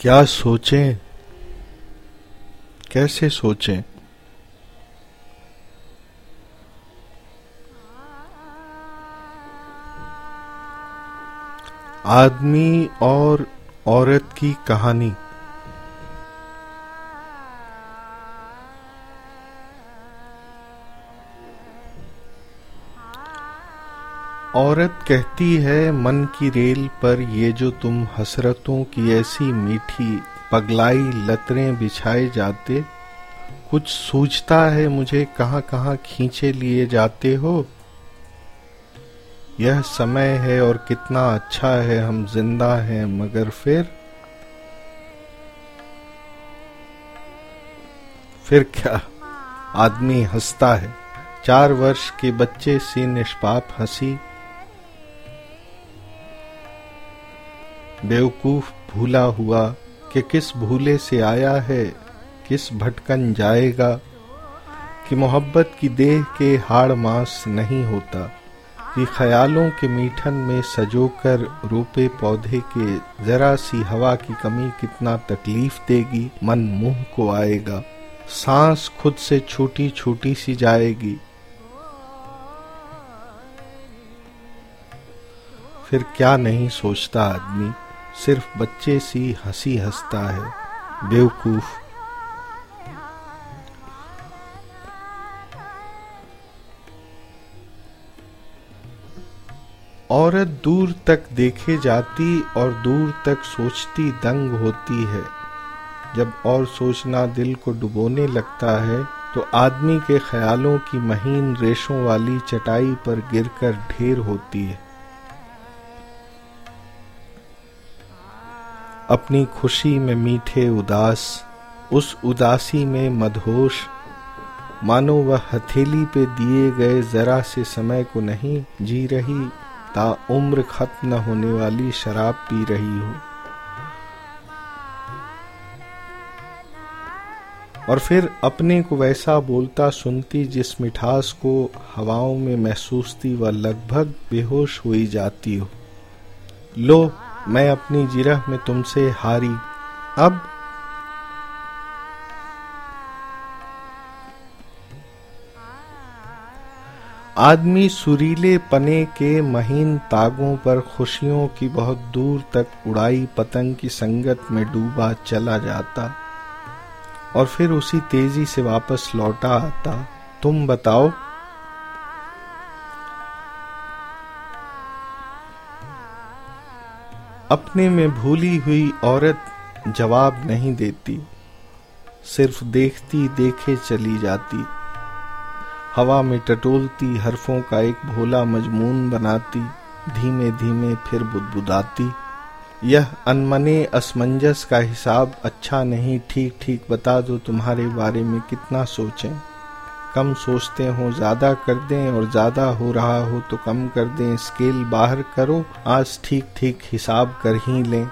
क्या सोचें? कैसे सोचें? आदमी और औरत की कहानी। औरत कहती है, मन की रेल पर ये जो तुम हसरतों की ऐसी मीठी पगलाई लतरें बिछाए जाते, कुछ सूझता है मुझे कहाँ कहाँ खींचे लिए जाते हो? यह समय है और कितना अच्छा है, हम ज़िंदा हैं मगर फिर? फिर क्या? आदमी हंसता है। चार वर्ष के बच्चे सी निष्पाप हँसी बेवकूफ़ भूला हुआ कि किस भूले से आया है, किस भटकन जाएगा, कि मोहब्बत की देह के हाड़ मांस नहीं होता, कि ख्यालों के मीठन में सजोकर रोपे पौधे के जरा सी हवा की कमी कितना तकलीफ़ देगी, मन मुँह को आएगा, सांस खुद से छोटी छोटी सी जाएगी। फिर क्या नहीं सोचता आदमी? सिर्फ़ बच्चे सी हँसी हंसता है। बेवकूफ़। औरत दूर तक देखे जाती और दूर तक सोचती दंग होती है। जब और सोचना दिल को डुबोने लगता है तो आदमी के ख्यालों की महीन रेशों वाली चटाई पर गिरकर ढेर होती है। अपनी खुशी में मीठे उदास, उस उदासी में मदहोश। मानो वह हथेली पे दिए गए जरा से समय को नहीं जी रही, ता उम्र खत्म न होने वाली शराब पी रही हो। और फिर अपने को वैसा बोलता सुनती जिस मिठास को हवाओं में महसूसती व लगभग बेहोश हुई जाती हो। लो मैं अपनी जिरह में तुमसे हारी। अब आदमी सुरीले पने के महीन तागों पर खुशियों की बहुत दूर तक उड़ाई पतंग की संगत में डूबा चला जाता और फिर उसी तेज़ी से वापस लौटा आता। तुम बताओ अपने में भूली हुई औरत जवाब नहीं देती, सिर्फ़ देखती देखे चली जाती। हवा में टटोलती, हरफों का एक भोला मजमून बनाती, धीमे धीमे फिर बुदबुदाती। यह अनमने असमंजस का हिसाब अच्छा नहीं, ठीक ठीक बता दो तुम्हारे बारे में कितना सोचें। कम सोचते हो, ज़्यादा कर दें और ज़्यादा हो रहा हो तो कम कर दें। स्केल बाहर करो, आज ठीक ठीक हिसाब कर ही लें।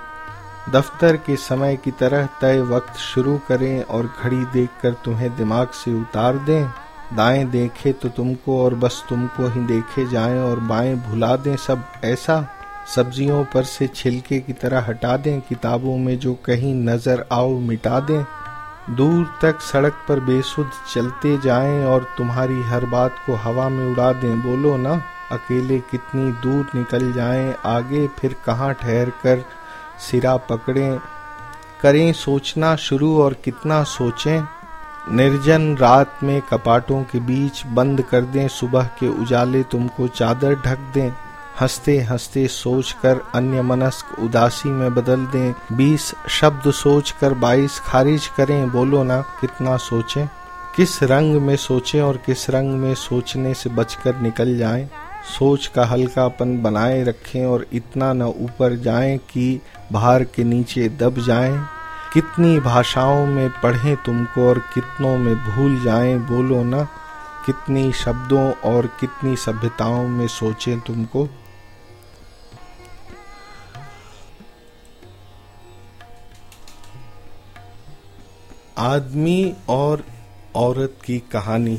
दफ्तर के समय की तरह तय वक्त शुरू करें और घड़ी देखकर तुम्हें दिमाग से उतार दें। दाएँ देखे तो तुमको और बस तुमको ही देखे जाएँ और बाएँ भुला दें सब ऐसा। सब्जियों पर से छिलके की तरह हटा दें, किताबों में जो कहीं नज़र आओ मिटा दें। दूर तक सड़क पर बेसुध चलते जाएँ और तुम्हारी हर बात को हवा में उड़ा दें। बोलो ना, अकेले कितनी दूर निकल जाएँ, आगे फिर कहाँ ठहर कर सिरा पकड़ें? करें सोचना शुरू और कितना सोचें? निर्जन रात में कपाटों के बीच बंद कर दें, सुबह के उजाले तुमको चादर ढक दें। हँसते हँसते सोचकर अन्य मनस्क उदासी में बदल दें। बीस शब्द सोचकर बाईस खारिज करें। बोलो ना, कितना सोचें? किस रंग में सोचें और किस रंग में सोचने से बचकर निकल जाएँ? सोच का हल्कापन बनाए रखें और इतना न ऊपर जाएँ कि भार के नीचे दब जाएँ। कितनी भाषाओं में पढ़ें तुमको और कितनों में भूल जाएँ? बोलो ना, कितनी शब्दों और कितनी सभ्यताओं में सोचें तुमको? आदमी और औरत की कहानी।